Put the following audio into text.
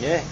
Yeah.